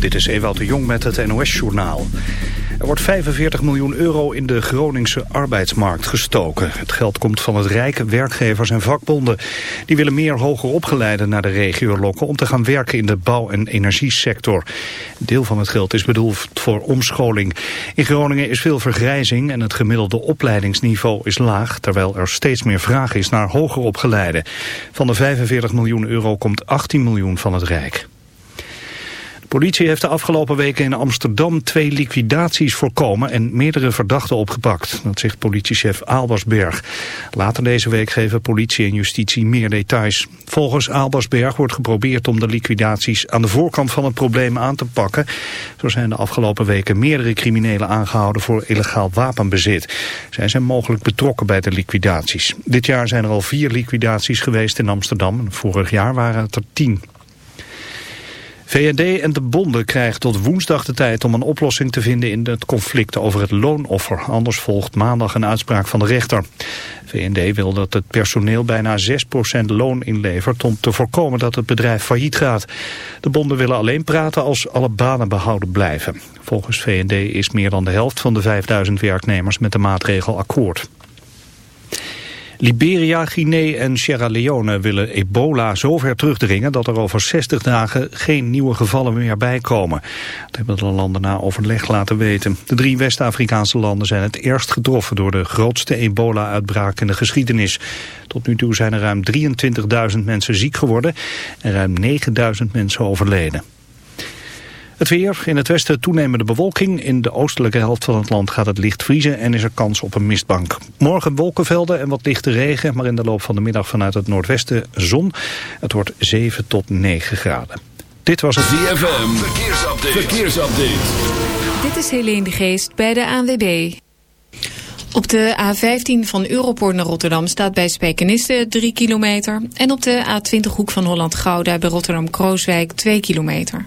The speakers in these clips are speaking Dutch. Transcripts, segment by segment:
Dit is Ewout de Jong met het NOS-journaal. Er wordt 45 miljoen euro in de Groningse arbeidsmarkt gestoken. Het geld komt van het Rijk, werkgevers en vakbonden. Die willen meer hoger opgeleiden naar de regio lokken... om te gaan werken in de bouw- en energiesector. Deel van het geld is bedoeld voor omscholing. In Groningen is veel vergrijzing en het gemiddelde opleidingsniveau is laag... terwijl er steeds meer vraag is naar hoger opgeleiden. Van de 45 miljoen euro komt 18 miljoen van het Rijk politie heeft de afgelopen weken in Amsterdam twee liquidaties voorkomen en meerdere verdachten opgepakt. Dat zegt politiechef Aalbersberg. Later deze week geven politie en justitie meer details. Volgens Aalbersberg wordt geprobeerd om de liquidaties aan de voorkant van het probleem aan te pakken. Zo zijn de afgelopen weken meerdere criminelen aangehouden voor illegaal wapenbezit. Zij zijn mogelijk betrokken bij de liquidaties. Dit jaar zijn er al vier liquidaties geweest in Amsterdam. Vorig jaar waren het er tien. VND en de bonden krijgen tot woensdag de tijd om een oplossing te vinden in het conflict over het loonoffer. Anders volgt maandag een uitspraak van de rechter. VND wil dat het personeel bijna 6% loon inlevert om te voorkomen dat het bedrijf failliet gaat. De bonden willen alleen praten als alle banen behouden blijven. Volgens VND is meer dan de helft van de 5000 werknemers met de maatregel akkoord. Liberia, Guinea en Sierra Leone willen ebola zover terugdringen dat er over 60 dagen geen nieuwe gevallen meer bijkomen. Dat hebben de landen na overleg laten weten. De drie West-Afrikaanse landen zijn het eerst getroffen door de grootste ebola-uitbraak in de geschiedenis. Tot nu toe zijn er ruim 23.000 mensen ziek geworden en ruim 9.000 mensen overleden. Het weer, in het westen toenemende bewolking. In de oostelijke helft van het land gaat het licht vriezen en is er kans op een mistbank. Morgen wolkenvelden en wat lichte regen, maar in de loop van de middag vanuit het noordwesten zon. Het wordt 7 tot 9 graden. Dit was het ZFM, verkeersupdate. verkeersupdate. Dit is Helene de Geest bij de ANWB. Op de A15 van Europoort naar Rotterdam staat bij Spijkenisse 3 kilometer. En op de A20 hoek van Holland-Gouda bij Rotterdam-Krooswijk 2 kilometer.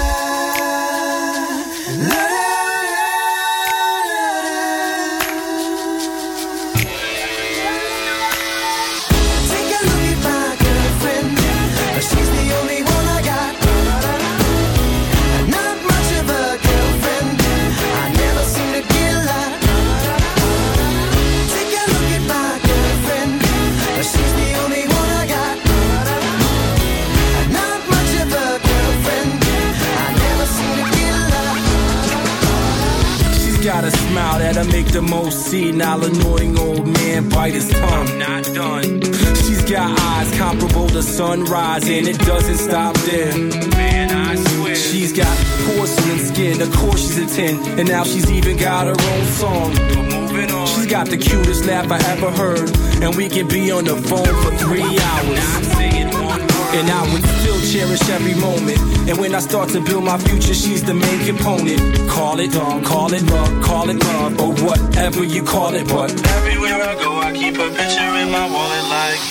And now she's even got her own song. But moving on. She's got the cutest laugh I ever heard, and we can be on the phone for three hours. And I would still cherish every moment. And when I start to build my future, she's the main component. Call it dog, call it love, call it love, or whatever you call it. But everywhere I go, I keep a picture in my wallet like.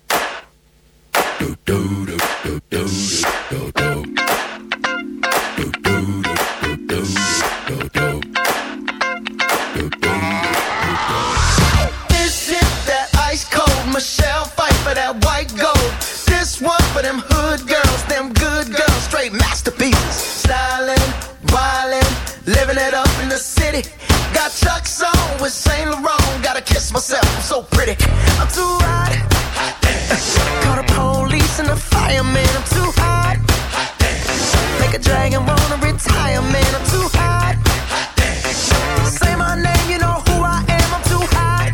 Got Chuck's on with Saint Laurent. Gotta kiss myself, I'm so pretty. I'm too hot. The fireman. I'm too hot. Make a dragon wanna retire, man. I'm too hot. Say my name, you know who I am. I'm too hot.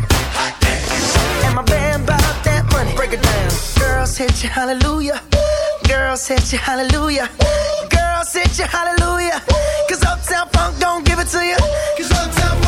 And my band that money. Break it down. Girls hit hallelujah. Girls hit you, hallelujah. Girls hit. Cause Uptown Funk don't give it to you. Cause Uptown Funk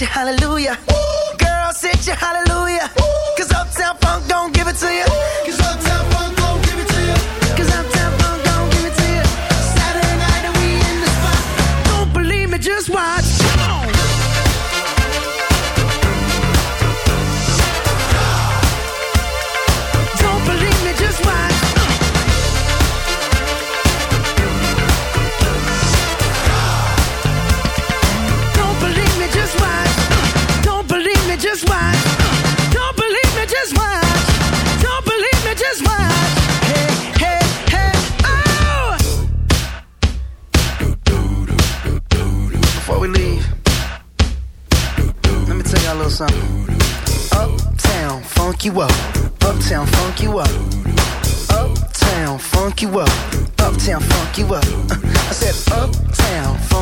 hallelujah. Girl, sit hallelujah.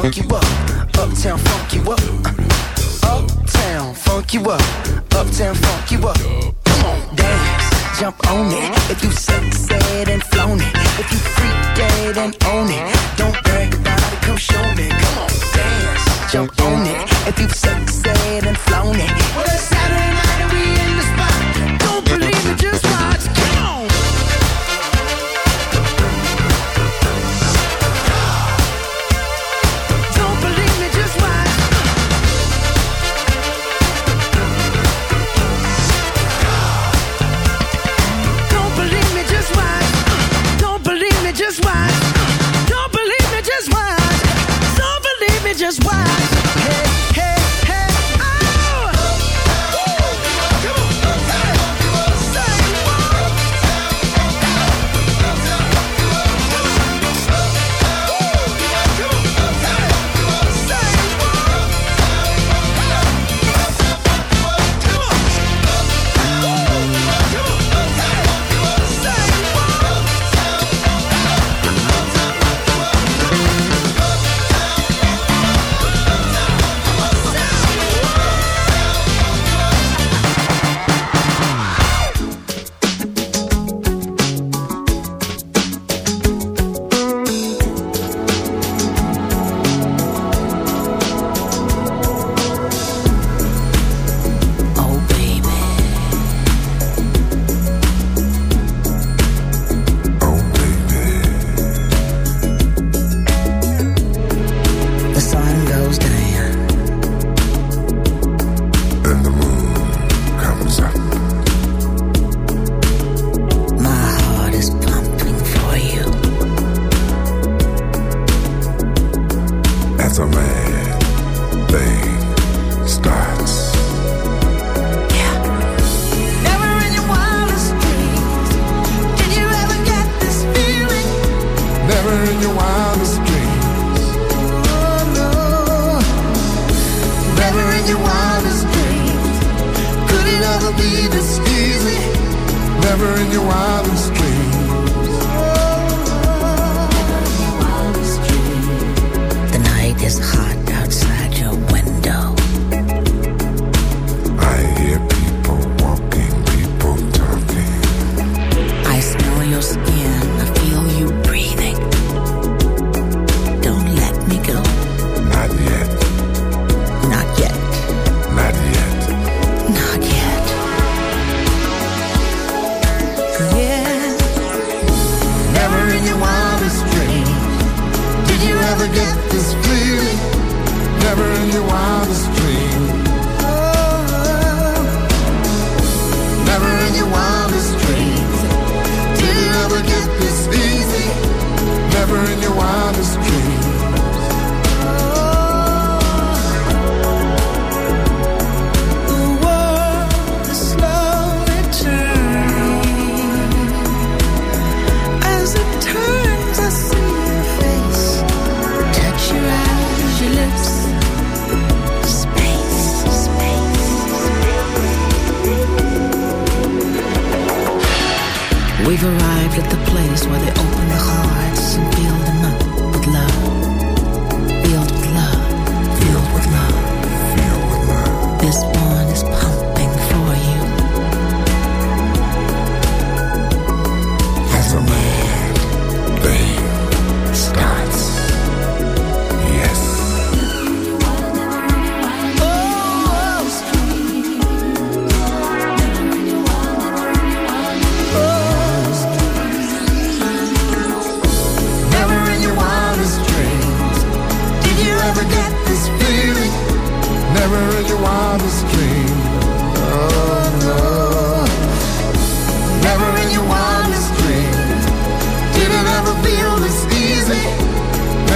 fuck you up.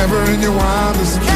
Never in your wildest dreams.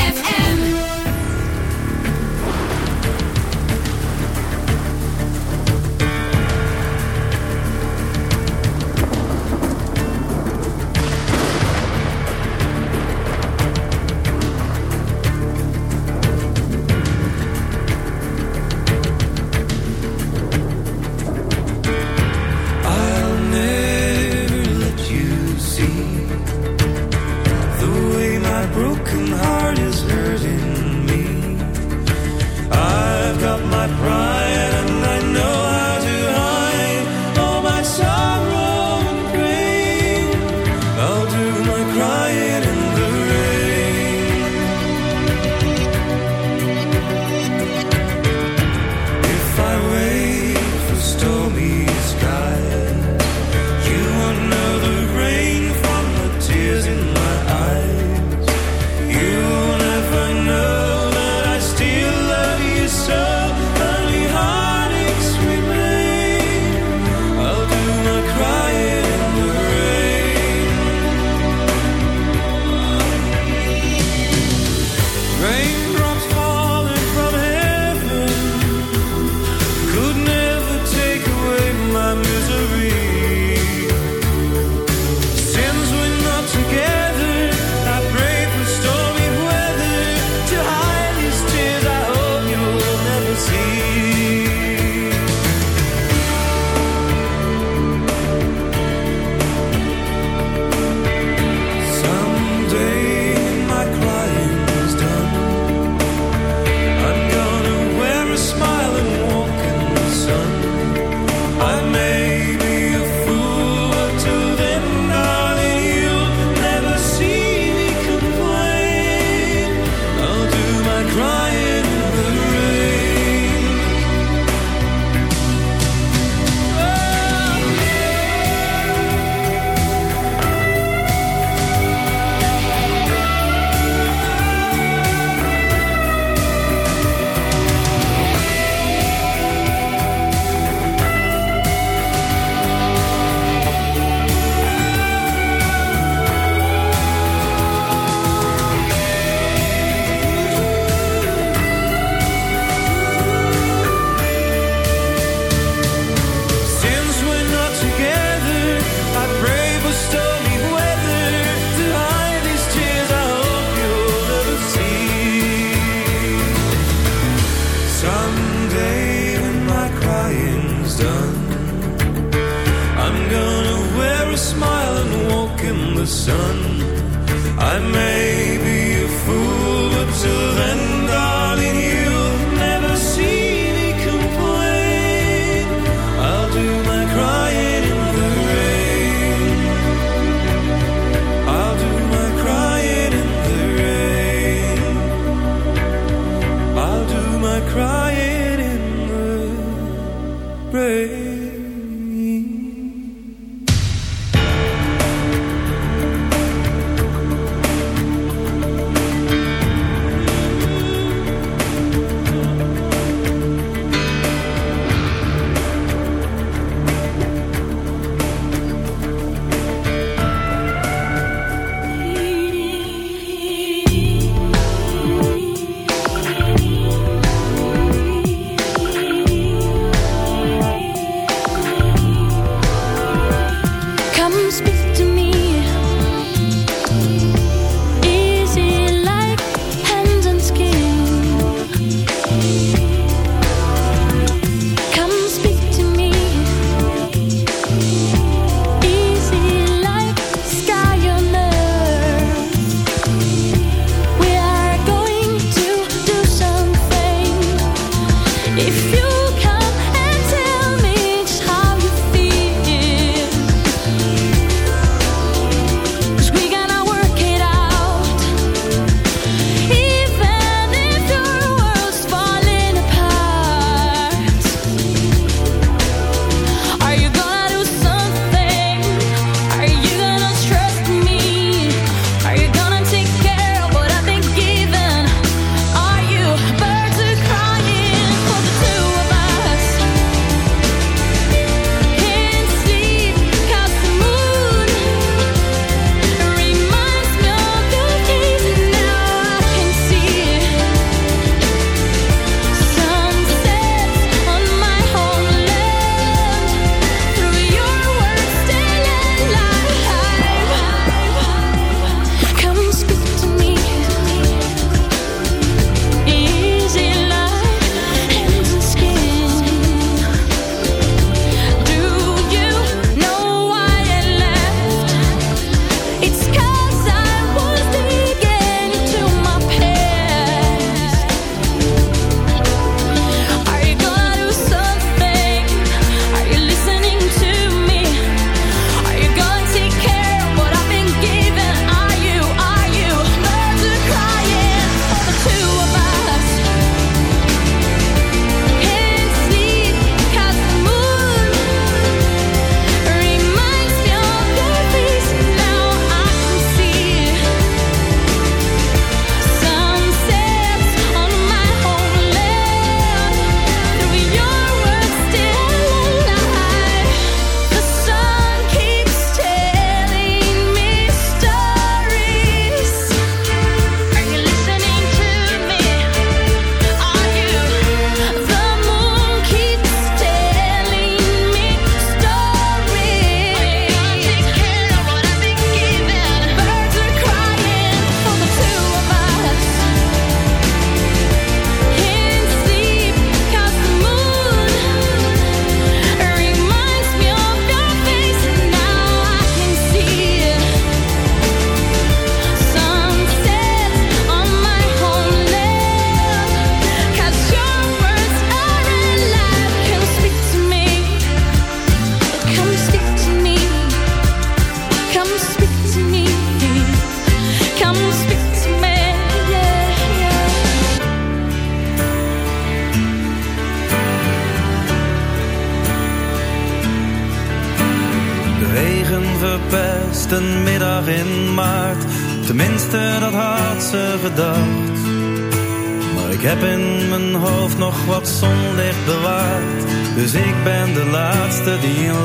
Bewaard. Dus ik ben de laatste die in.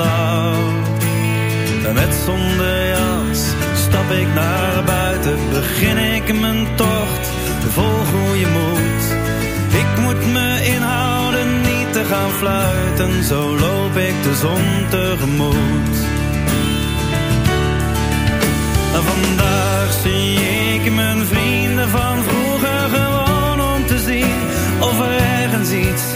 En met zonder jas stap ik naar buiten. Begin ik mijn tocht, vol goede moed. Ik moet me inhouden, niet te gaan fluiten. Zo loop ik de zon tegemoet. En vandaag zie ik mijn vrienden van vroeger gewoon om te zien of er ergens iets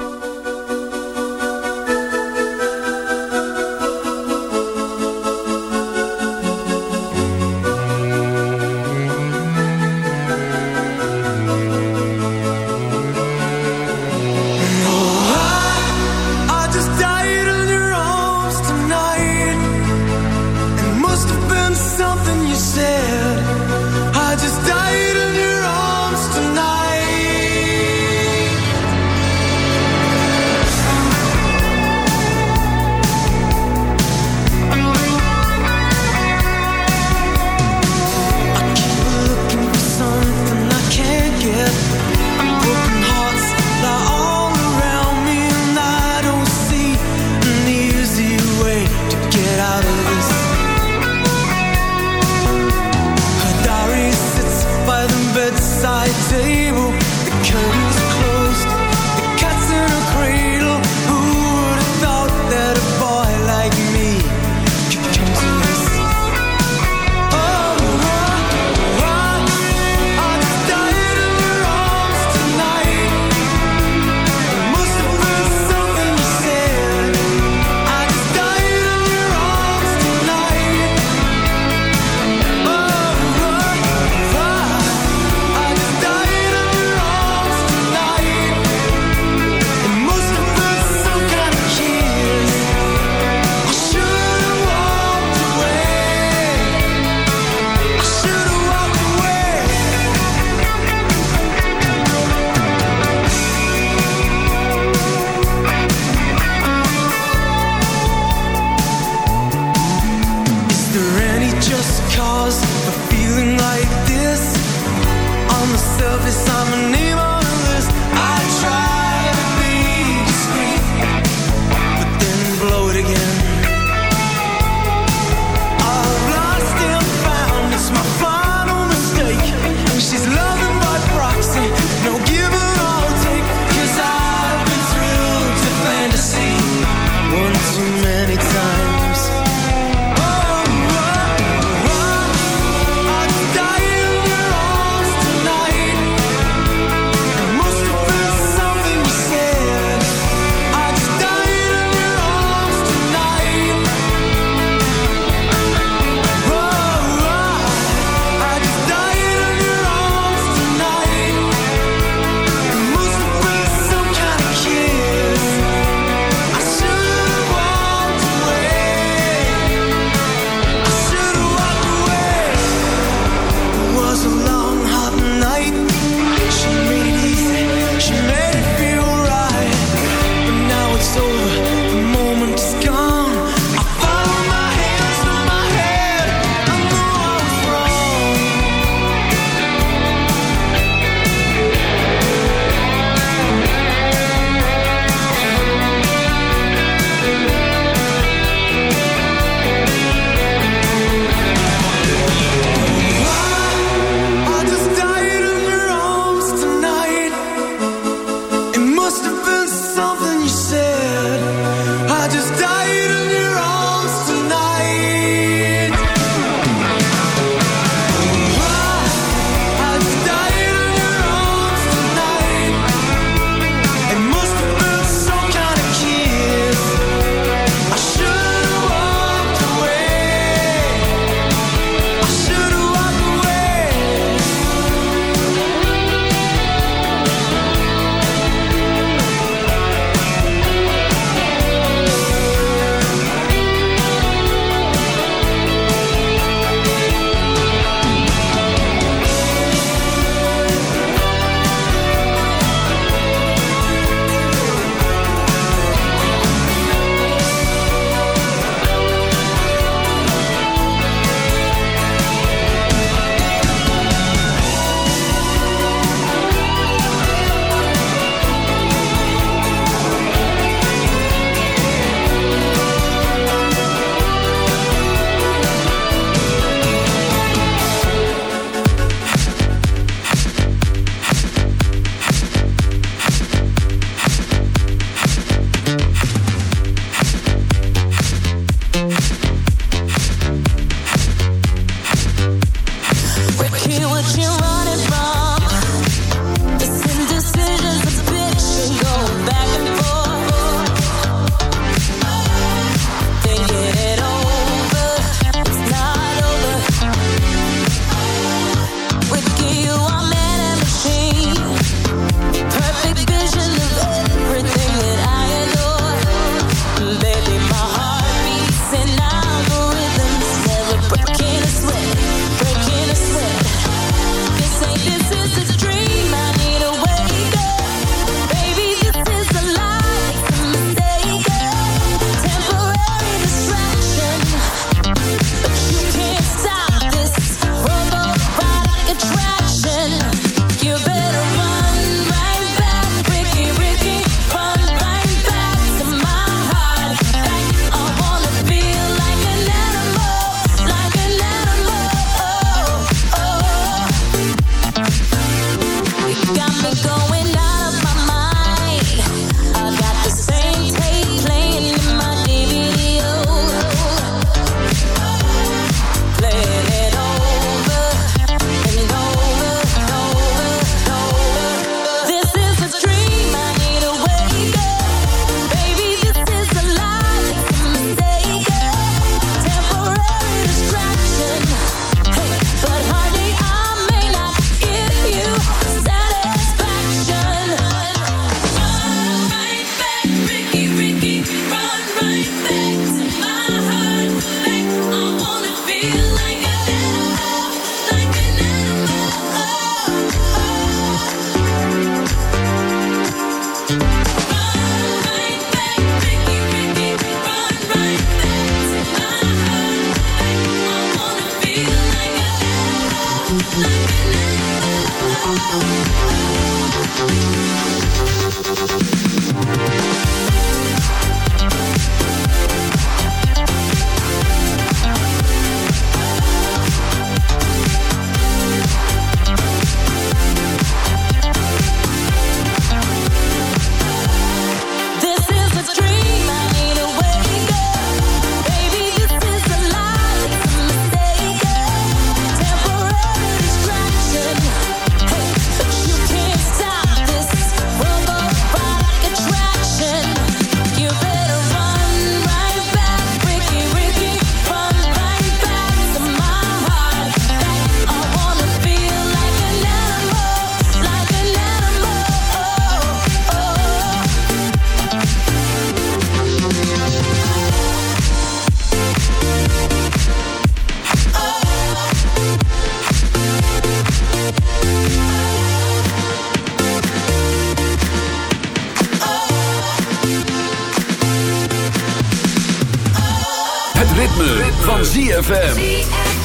ZFM.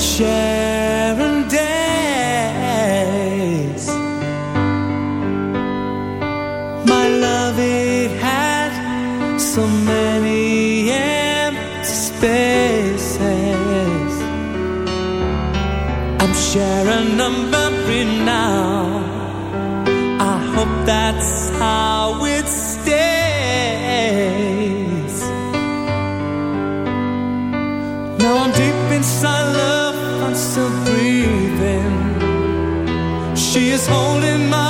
sharing days. My love, it had so many empty spaces. I'm sharing a memory now. She is holding my